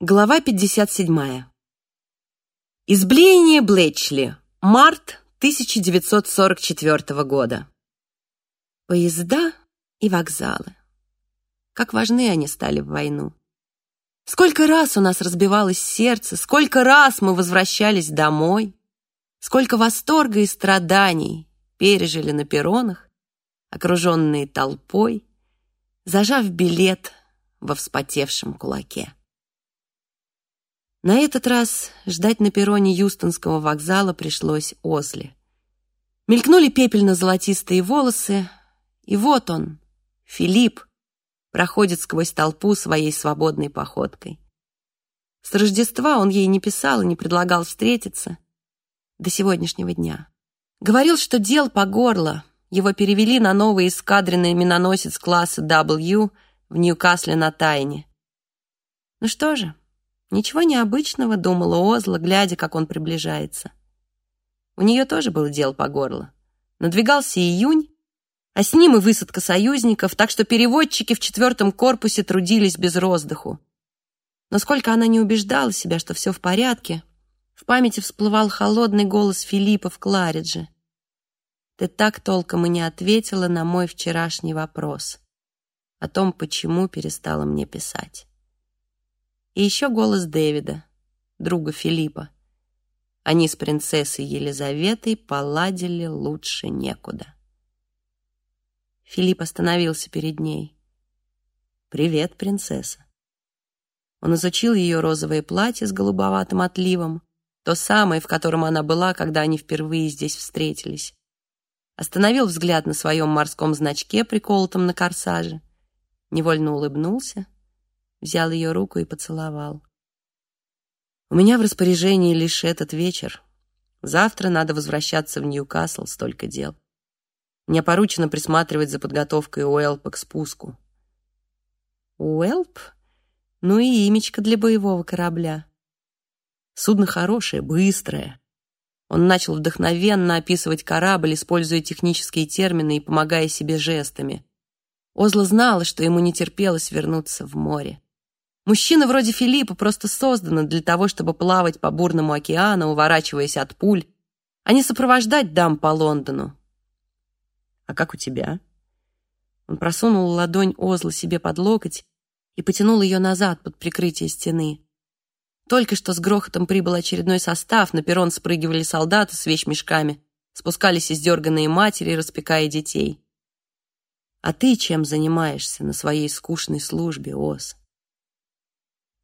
Глава 57. Избление Блэчли. Март 1944 года. Поезда и вокзалы. Как важны они стали в войну. Сколько раз у нас разбивалось сердце, сколько раз мы возвращались домой, сколько восторга и страданий пережили на перронах, окруженные толпой, зажав билет во вспотевшем кулаке. На этот раз ждать на перроне Юстонского вокзала пришлось Озли. Мелькнули пепельно-золотистые волосы, и вот он, Филипп, проходит сквозь толпу своей свободной походкой. С Рождества он ей не писал и не предлагал встретиться до сегодняшнего дня. Говорил, что дел по горло. Его перевели на новый эскадренный миноносец класса W в Ньюкасле на Тайне. Ну что же, Ничего необычного, думала Озла, глядя, как он приближается. У нее тоже было дело по горло. Надвигался июнь, а с ним и высадка союзников, так что переводчики в четвертом корпусе трудились без роздыху. Но сколько она не убеждала себя, что все в порядке, в памяти всплывал холодный голос Филиппа в Кларидже. «Ты так толком и не ответила на мой вчерашний вопрос о том, почему перестала мне писать». И еще голос Дэвида, друга Филиппа. Они с принцессой Елизаветой поладили лучше некуда. Филипп остановился перед ней. «Привет, принцесса». Он изучил ее розовое платье с голубоватым отливом, то самое, в котором она была, когда они впервые здесь встретились. Остановил взгляд на своем морском значке, приколотом на корсаже, невольно улыбнулся взял ее руку и поцеловал. «У меня в распоряжении лишь этот вечер. Завтра надо возвращаться в Ньюкасл, столько дел. Мне поручено присматривать за подготовкой Уэлпа к спуску». «Уэлп? Ну и имечко для боевого корабля». «Судно хорошее, быстрое». Он начал вдохновенно описывать корабль, используя технические термины и помогая себе жестами. Озла знала, что ему не терпелось вернуться в море. Мужчины вроде Филиппа просто созданы для того, чтобы плавать по бурному океану, уворачиваясь от пуль, а не сопровождать дам по Лондону. «А как у тебя?» Он просунул ладонь Озла себе под локоть и потянул ее назад под прикрытие стены. Только что с грохотом прибыл очередной состав, на перрон спрыгивали солдаты с вещмешками, спускались издерганные матери, распекая детей. «А ты чем занимаешься на своей скучной службе, Оз?»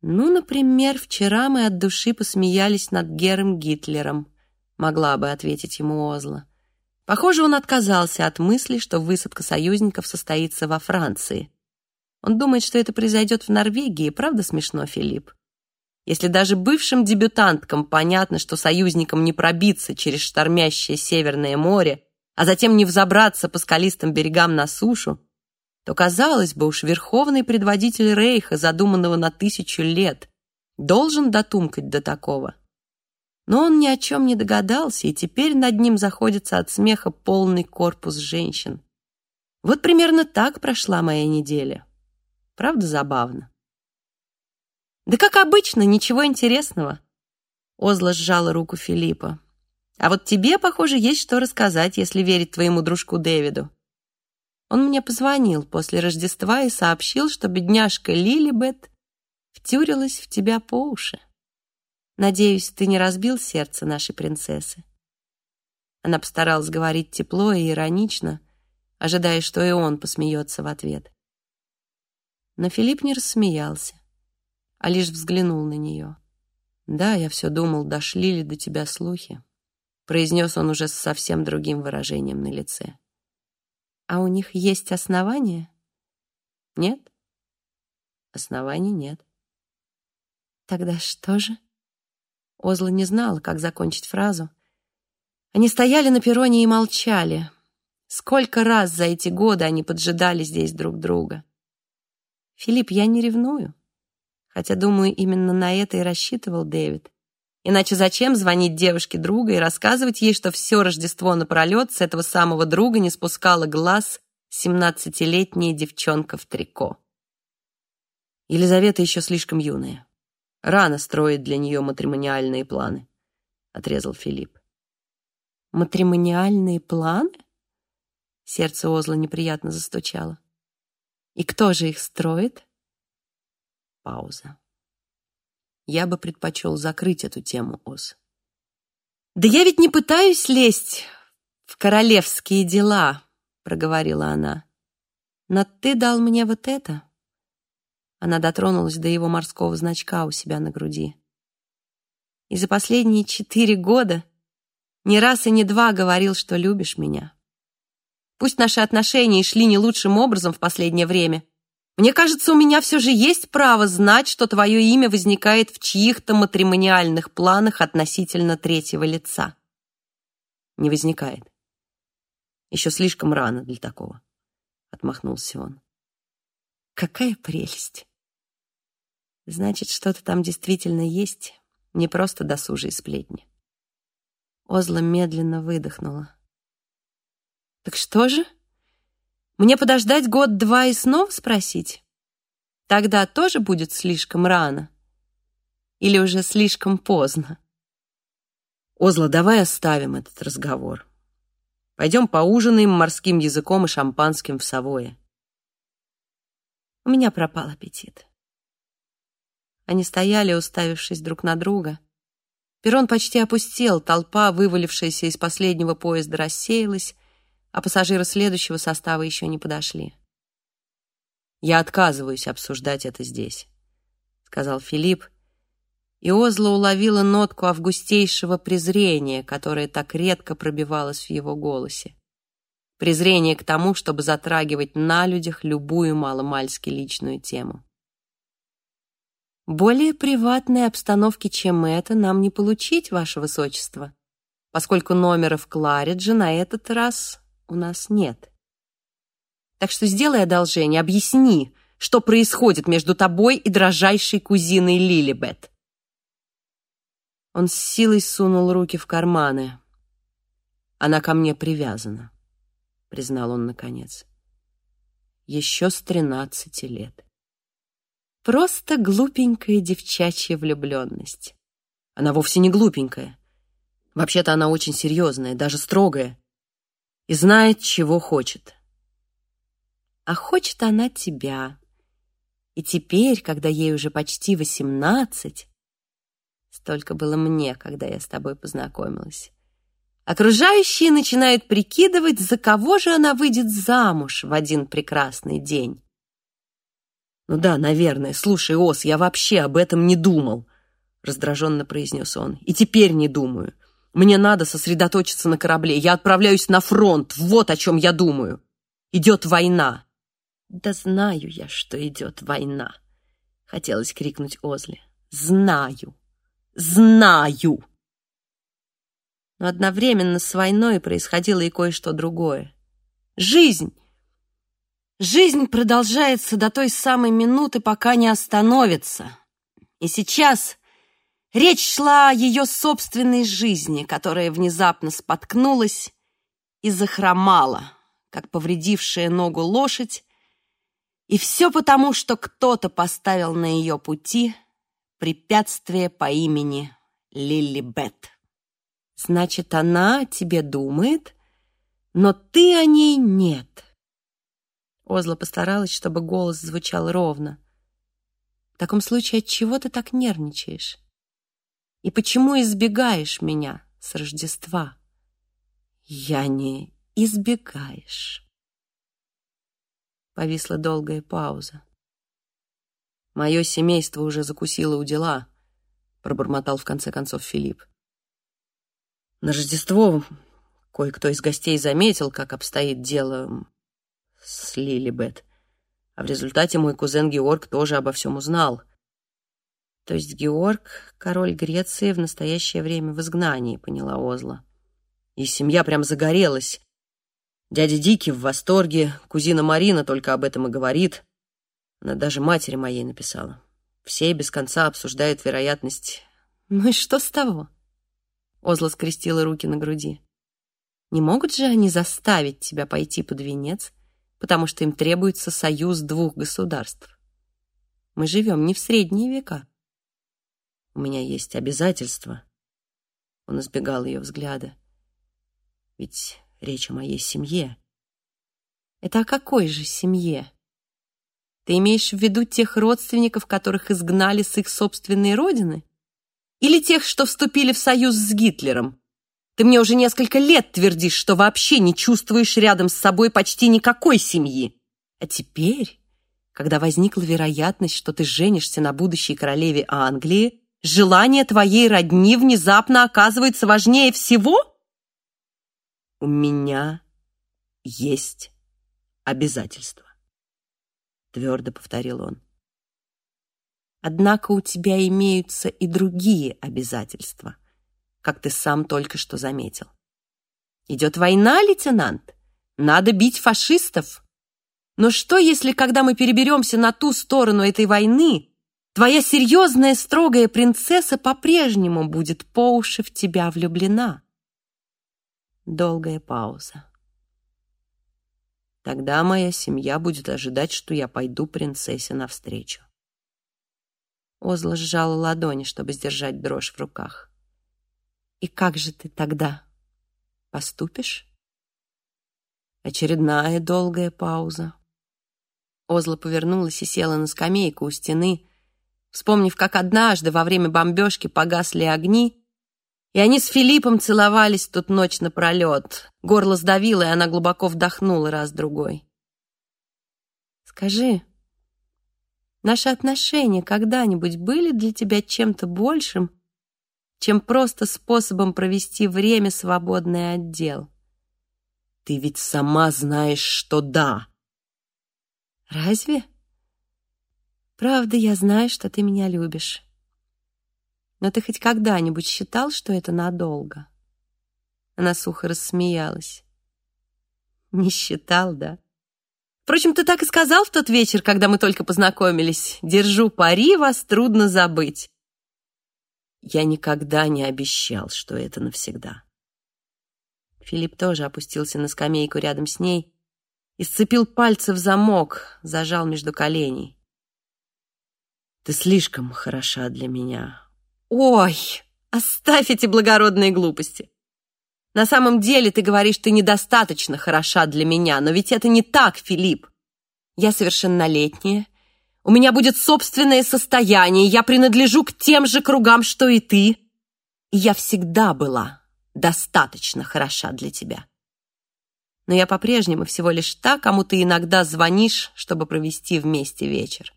Ну, например, вчера мы от души посмеялись над Гером Гитлером, могла бы ответить ему Озла. Похоже, он отказался от мысли, что высадка союзников состоится во Франции. Он думает, что это произойдет в Норвегии, правда смешно, Филипп? Если даже бывшим дебютанткам понятно, что союзникам не пробиться через штормящее Северное море, а затем не взобраться по скалистым берегам на сушу, то, казалось бы, уж верховный предводитель Рейха, задуманного на тысячу лет, должен дотумкать до такого. Но он ни о чем не догадался, и теперь над ним заходится от смеха полный корпус женщин. Вот примерно так прошла моя неделя. Правда, забавно? Да как обычно, ничего интересного. Озла сжала руку Филиппа. А вот тебе, похоже, есть что рассказать, если верить твоему дружку Дэвиду. Он мне позвонил после Рождества и сообщил, что бедняжка Лилибет втюрилась в тебя по уши. Надеюсь, ты не разбил сердце нашей принцессы. Она постаралась говорить тепло и иронично, ожидая, что и он посмеется в ответ. Но Филипп не рассмеялся, а лишь взглянул на нее. «Да, я все думал, дошли ли до тебя слухи», произнес он уже с совсем другим выражением на лице. А у них есть основания? Нет? Оснований нет. Тогда что же? Озла не знала, как закончить фразу. Они стояли на перроне и молчали. Сколько раз за эти годы они поджидали здесь друг друга. Филипп, я не ревную. Хотя, думаю, именно на это и рассчитывал Дэвид. Иначе зачем звонить девушке друга и рассказывать ей, что все Рождество напролет с этого самого друга не спускала глаз семнадцатилетняя девчонка в трико? Елизавета еще слишком юная. Рано строить для нее матримониальные планы, отрезал Филипп. Матримониальные планы? Сердце Озла неприятно застучало. И кто же их строит? Пауза. Я бы предпочел закрыть эту тему, Оз. «Да я ведь не пытаюсь лезть в королевские дела», — проговорила она. «Но ты дал мне вот это». Она дотронулась до его морского значка у себя на груди. «И за последние четыре года ни раз и не два говорил, что любишь меня. Пусть наши отношения шли не лучшим образом в последнее время, мне кажется, у меня все же есть право знать, что твое имя возникает в чьих-то матримониальных планах относительно третьего лица. Не возникает. Еще слишком рано для такого, — отмахнулся он. Какая прелесть! Значит, что-то там действительно есть, не просто досужие сплетни. Озла медленно выдохнула. Так что же? Мне подождать год-два и снова спросить? Тогда тоже будет слишком рано? Или уже слишком поздно? Озла, давай оставим этот разговор. Пойдем поужинаем морским языком и шампанским в Савое. У меня пропал аппетит. Они стояли, уставившись друг на друга. Перрон почти опустел, толпа, вывалившаяся из последнего поезда, рассеялась, а пассажиры следующего состава еще не подошли. «Я отказываюсь обсуждать это здесь», — сказал Филипп, и Озла уловила нотку августейшего презрения, которое так редко пробивалось в его голосе. Презрение к тому, чтобы затрагивать на людях любую маломальски личную тему. «Более приватной обстановки, чем это, нам не получить, Ваше Высочество, поскольку номера в Кларидже на этот раз у нас нет. Так что сделай одолжение, объясни, что происходит между тобой и дрожайшей кузиной Лилибет. Он с силой сунул руки в карманы. Она ко мне привязана, признал он наконец. Еще с тринадцати лет. Просто глупенькая девчачья влюбленность. Она вовсе не глупенькая. Вообще-то она очень серьезная, даже строгая и знает, чего хочет. А хочет она тебя. И теперь, когда ей уже почти восемнадцать, столько было мне, когда я с тобой познакомилась, окружающие начинают прикидывать, за кого же она выйдет замуж в один прекрасный день. «Ну да, наверное. Слушай, Ос, я вообще об этом не думал», — раздраженно произнес он. «И теперь не думаю. Мне надо сосредоточиться на корабле. Я отправляюсь на фронт. Вот о чем я думаю. Идет война. Да знаю я, что идет война. Хотелось крикнуть Озли. Знаю. Знаю. Но одновременно с войной происходило и кое-что другое. Жизнь. Жизнь продолжается до той самой минуты, пока не остановится. И сейчас Речь шла о ее собственной жизни, которая внезапно споткнулась и захромала, как повредившая ногу лошадь, и все потому, что кто-то поставил на ее пути препятствие по имени Лили Бет. Значит, она тебе думает, но ты о ней нет. Озла постаралась, чтобы голос звучал ровно. В таком случае, от чего ты так нервничаешь? И почему избегаешь меня с Рождества? Я не избегаешь. Повисла долгая пауза. Мое семейство уже закусило у дела, пробормотал в конце концов Филипп. На Рождество кое-кто из гостей заметил, как обстоит дело с Лилибет. А в результате мой кузен Георг тоже обо всем узнал — то есть Георг, король Греции, в настоящее время в изгнании, поняла Озла. И семья прям загорелась. Дядя Дикий в восторге, кузина Марина только об этом и говорит. Она даже матери моей написала. Все без конца обсуждают вероятность... Ну и что с того? Озла скрестила руки на груди. Не могут же они заставить тебя пойти под венец, потому что им требуется союз двух государств? Мы живем не в средние века. У меня есть обязательства. Он избегал ее взгляда. Ведь речь о моей семье. Это о какой же семье? Ты имеешь в виду тех родственников, которых изгнали с их собственной родины? Или тех, что вступили в союз с Гитлером? Ты мне уже несколько лет твердишь, что вообще не чувствуешь рядом с собой почти никакой семьи. А теперь, когда возникла вероятность, что ты женишься на будущей королеве Англии, желание твоей родни внезапно оказывается важнее всего? У меня есть обязательства, твердо повторил он. Однако у тебя имеются и другие обязательства, как ты сам только что заметил. Идет война, лейтенант. Надо бить фашистов. Но что, если, когда мы переберемся на ту сторону этой войны, твоя серьезная, строгая принцесса по-прежнему будет по уши в тебя влюблена? Долгая пауза. Тогда моя семья будет ожидать, что я пойду принцессе навстречу. Озла сжала ладони, чтобы сдержать дрожь в руках. «И как же ты тогда поступишь?» Очередная долгая пауза. Озла повернулась и села на скамейку у стены, вспомнив, как однажды во время бомбежки погасли огни, и они с Филиппом целовались тут ночь напролет. Горло сдавило, и она глубоко вдохнула раз-другой. «Скажи, наши отношения когда-нибудь были для тебя чем-то большим, чем просто способом провести время, свободное от дел?» «Ты ведь сама знаешь, что да!» «Разве?» «Правда, я знаю, что ты меня любишь». Но ты хоть когда-нибудь считал, что это надолго?» Она сухо рассмеялась. «Не считал, да?» Впрочем, ты так и сказал в тот вечер, когда мы только познакомились. Держу пари, вас трудно забыть. Я никогда не обещал, что это навсегда. Филипп тоже опустился на скамейку рядом с ней и сцепил пальцы в замок, зажал между коленей. Ты слишком хороша для меня, Ой, оставь эти благородные глупости. На самом деле ты говоришь, ты недостаточно хороша для меня, но ведь это не так, Филипп. Я совершеннолетняя, у меня будет собственное состояние, я принадлежу к тем же кругам, что и ты. И я всегда была достаточно хороша для тебя. Но я по-прежнему всего лишь та, кому ты иногда звонишь, чтобы провести вместе вечер.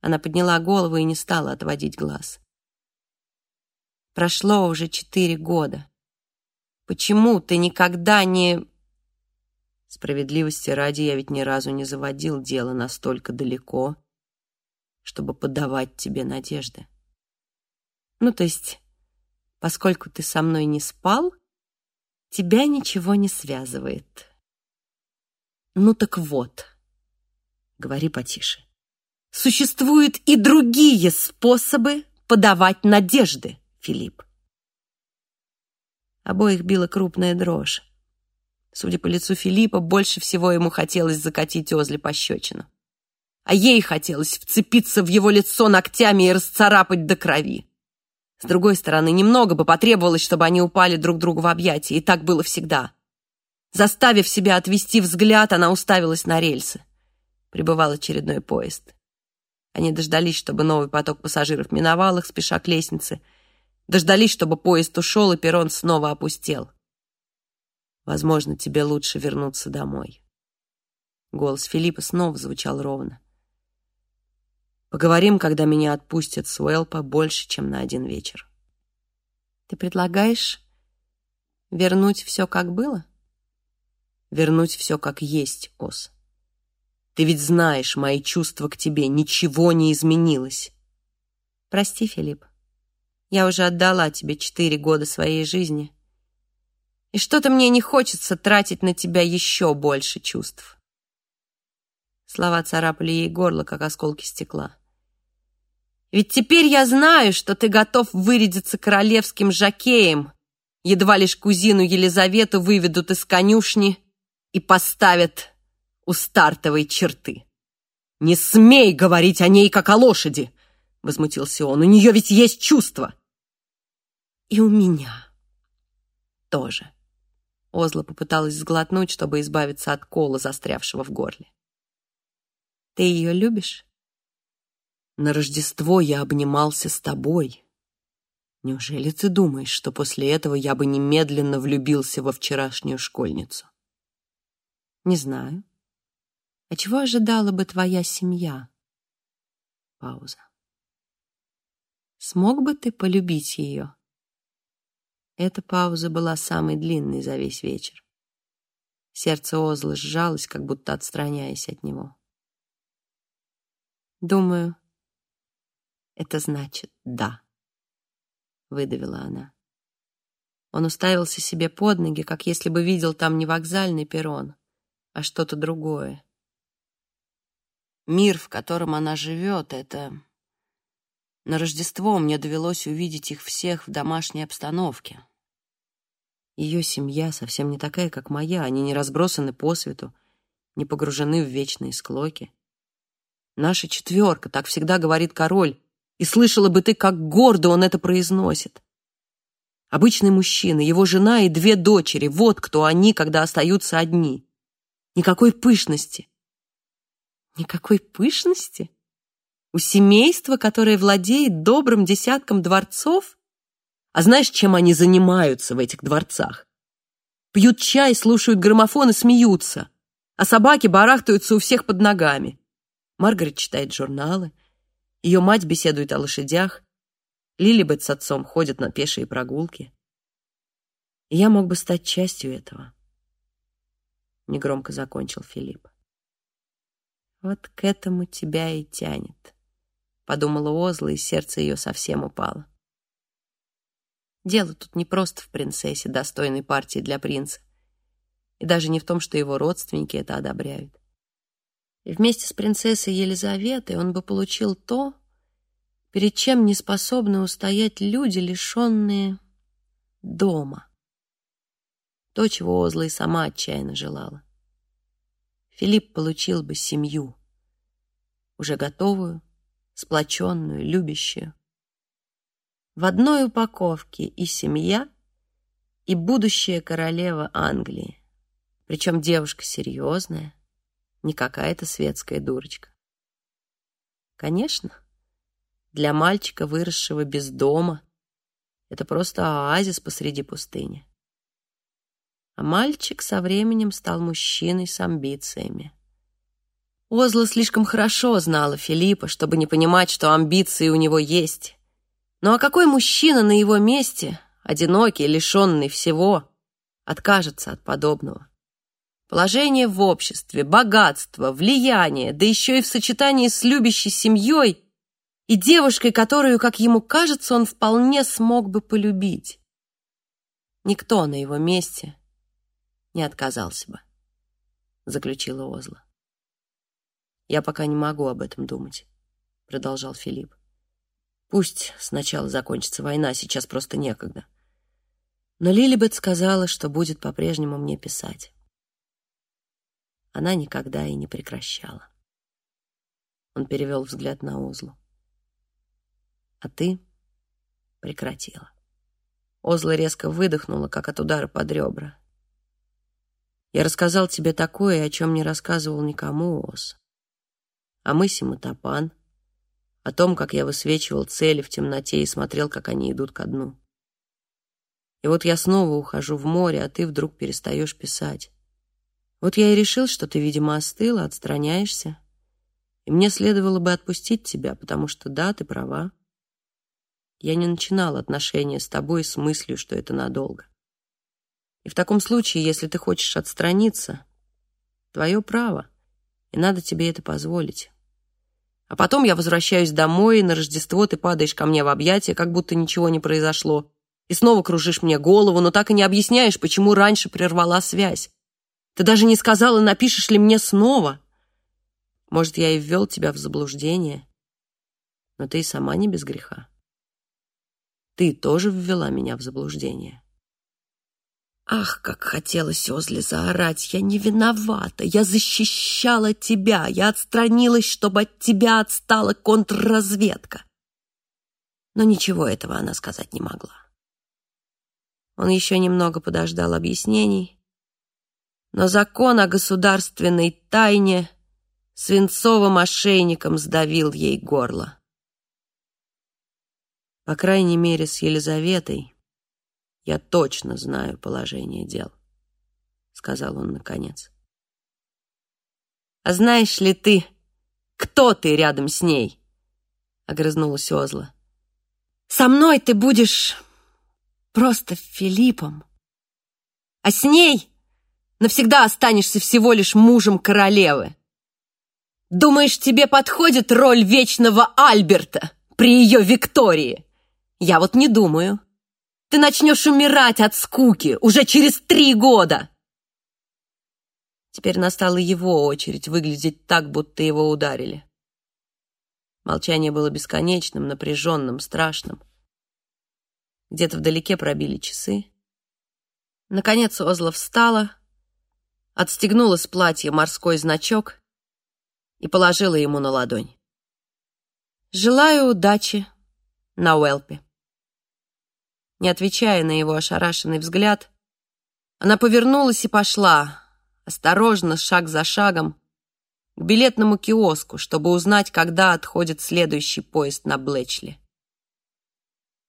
Она подняла голову и не стала отводить глаз. Прошло уже четыре года. Почему ты никогда не... Справедливости ради, я ведь ни разу не заводил дело настолько далеко, чтобы подавать тебе надежды. Ну, то есть, поскольку ты со мной не спал, тебя ничего не связывает. Ну так вот, говори потише. Существуют и другие способы подавать надежды. Филипп. Обоих била крупная дрожь. Судя по лицу Филиппа, больше всего ему хотелось закатить Озли пощечину. А ей хотелось вцепиться в его лицо ногтями и расцарапать до крови. С другой стороны, немного бы потребовалось, чтобы они упали друг другу в объятия, и так было всегда. Заставив себя отвести взгляд, она уставилась на рельсы. Прибывал очередной поезд. Они дождались, чтобы новый поток пассажиров миновал их, спеша к лестнице — Дождались, чтобы поезд ушел, и перрон снова опустел. Возможно, тебе лучше вернуться домой. Голос Филиппа снова звучал ровно. Поговорим, когда меня отпустят с Уэлпа больше, чем на один вечер. Ты предлагаешь вернуть все, как было? Вернуть все, как есть, Ос. Ты ведь знаешь, мои чувства к тебе, ничего не изменилось. Прости, Филипп. Я уже отдала тебе четыре года своей жизни. И что-то мне не хочется тратить на тебя еще больше чувств. Слова царапали ей горло, как осколки стекла. Ведь теперь я знаю, что ты готов вырядиться королевским жакеем, едва лишь кузину Елизавету выведут из конюшни и поставят у стартовой черты. «Не смей говорить о ней, как о лошади!» — возмутился он. «У нее ведь есть чувства!» «И у меня тоже». Озла попыталась сглотнуть, чтобы избавиться от кола, застрявшего в горле. «Ты ее любишь?» «На Рождество я обнимался с тобой. Неужели ты думаешь, что после этого я бы немедленно влюбился во вчерашнюю школьницу?» «Не знаю. А чего ожидала бы твоя семья?» Пауза. «Смог бы ты полюбить ее?» Эта пауза была самой длинной за весь вечер. Сердце Озла сжалось, как будто отстраняясь от него. «Думаю, это значит «да», — выдавила она. Он уставился себе под ноги, как если бы видел там не вокзальный перрон, а что-то другое. Мир, в котором она живет, — это... На Рождество мне довелось увидеть их всех в домашней обстановке. Ее семья совсем не такая, как моя. Они не разбросаны по свету, не погружены в вечные склоки. Наша четверка, так всегда говорит король, и слышала бы ты, как гордо он это произносит. Обычный мужчина, его жена и две дочери — вот кто они, когда остаются одни. Никакой пышности. Никакой пышности? У семейства, которое владеет добрым десятком дворцов? А знаешь, чем они занимаются в этих дворцах? Пьют чай, слушают граммофон и смеются, а собаки барахтаются у всех под ногами. Маргарет читает журналы, ее мать беседует о лошадях, Лилибет с отцом ходят на пешие прогулки. Я мог бы стать частью этого. Негромко закончил Филипп. Вот к этому тебя и тянет, подумала Озла, и сердце ее совсем упало. Дело тут не просто в принцессе, достойной партии для принца. И даже не в том, что его родственники это одобряют. И вместе с принцессой Елизаветой он бы получил то, перед чем не способны устоять люди, лишенные дома. То, чего Озла и сама отчаянно желала. Филипп получил бы семью, уже готовую, сплоченную, любящую. В одной упаковке и семья, и будущая королева Англии. Причем девушка серьезная, не какая-то светская дурочка. Конечно, для мальчика, выросшего без дома, это просто оазис посреди пустыни. А мальчик со временем стал мужчиной с амбициями. Озла слишком хорошо знала Филиппа, чтобы не понимать, что амбиции у него есть. Ну а какой мужчина на его месте, одинокий, лишенный всего, откажется от подобного? Положение в обществе, богатство, влияние, да еще и в сочетании с любящей семьей и девушкой, которую, как ему кажется, он вполне смог бы полюбить. Никто на его месте не отказался бы, заключила Озла. Я пока не могу об этом думать, продолжал Филипп. Пусть сначала закончится война, сейчас просто некогда. Но Лилибет сказала, что будет по-прежнему мне писать. Она никогда и не прекращала. Он перевел взгляд на Озлу. А ты прекратила. Озла резко выдохнула, как от удара под ребра. Я рассказал тебе такое, о чем не рассказывал никому, Оз. О мысе Матапан, о том, как я высвечивал цели в темноте и смотрел, как они идут ко дну. И вот я снова ухожу в море, а ты вдруг перестаешь писать. Вот я и решил, что ты, видимо, остыла, отстраняешься. И мне следовало бы отпустить тебя, потому что, да, ты права. Я не начинал отношения с тобой с мыслью, что это надолго. И в таком случае, если ты хочешь отстраниться, твое право, и надо тебе это позволить. А потом я возвращаюсь домой, и на Рождество ты падаешь ко мне в объятия, как будто ничего не произошло. И снова кружишь мне голову, но так и не объясняешь, почему раньше прервала связь. Ты даже не сказала, напишешь ли мне снова. Может, я и ввел тебя в заблуждение, но ты и сама не без греха. Ты тоже ввела меня в заблуждение. Ах, как хотелось Озли заорать. Я не виновата. Я защищала тебя. Я отстранилась, чтобы от тебя отстала контрразведка. Но ничего этого она сказать не могла. Он еще немного подождал объяснений, но закон о государственной тайне свинцовым ошейником сдавил ей горло. По крайней мере, с Елизаветой я точно знаю положение дел, сказал он наконец. А знаешь ли ты, кто ты рядом с ней? огрызнулась Озла. Со мной ты будешь просто Филиппом. А с ней навсегда останешься всего лишь мужем королевы. Думаешь, тебе подходит роль вечного Альберта при ее Виктории? Я вот не думаю. Ты начнешь умирать от скуки уже через три года. Теперь настала его очередь выглядеть так, будто его ударили. Молчание было бесконечным, напряженным, страшным. Где-то вдалеке пробили часы. Наконец Озла встала, отстегнула с платья морской значок и положила ему на ладонь. «Желаю удачи на Уэлпе». Не отвечая на его ошарашенный взгляд, она повернулась и пошла, осторожно, шаг за шагом, к билетному киоску, чтобы узнать, когда отходит следующий поезд на Блэчли.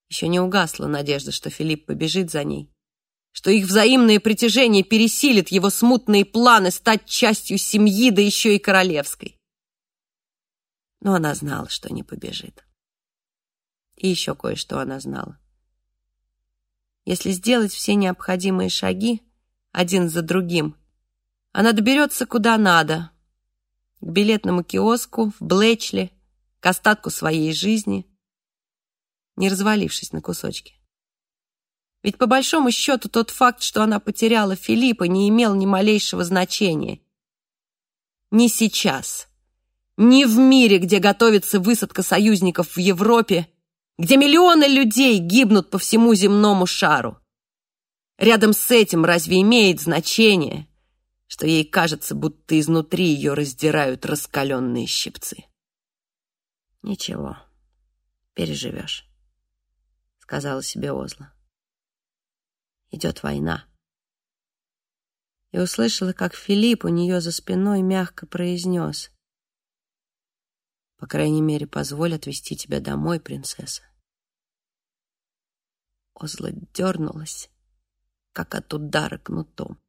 Еще не угасла надежда, что Филипп побежит за ней, что их взаимное притяжение пересилит его смутные планы стать частью семьи, да еще и королевской. Но она знала, что не побежит. И еще кое-что она знала. Если сделать все необходимые шаги, один за другим, она доберется куда надо, к билетному киоску, в Блэчли, к остатку своей жизни — не развалившись на кусочки. Ведь по большому счету тот факт, что она потеряла Филиппа, не имел ни малейшего значения. Ни сейчас, ни в мире, где готовится высадка союзников в Европе, где миллионы людей гибнут по всему земному шару. Рядом с этим разве имеет значение, что ей кажется, будто изнутри ее раздирают раскаленные щипцы? Ничего, переживешь сказала себе Озла. Идет война. И услышала, как Филипп у нее за спиной мягко произнес. По крайней мере, позволь отвезти тебя домой, принцесса. Озла дернулась, как от удара кнутом.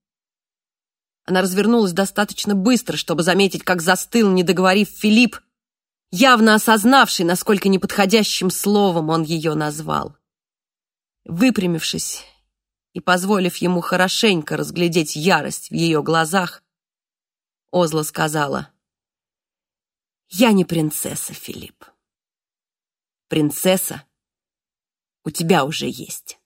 Она развернулась достаточно быстро, чтобы заметить, как застыл, не договорив Филипп, явно осознавший, насколько неподходящим словом он ее назвал. Выпрямившись и позволив ему хорошенько разглядеть ярость в ее глазах, Озла сказала, «Я не принцесса, Филипп. Принцесса у тебя уже есть».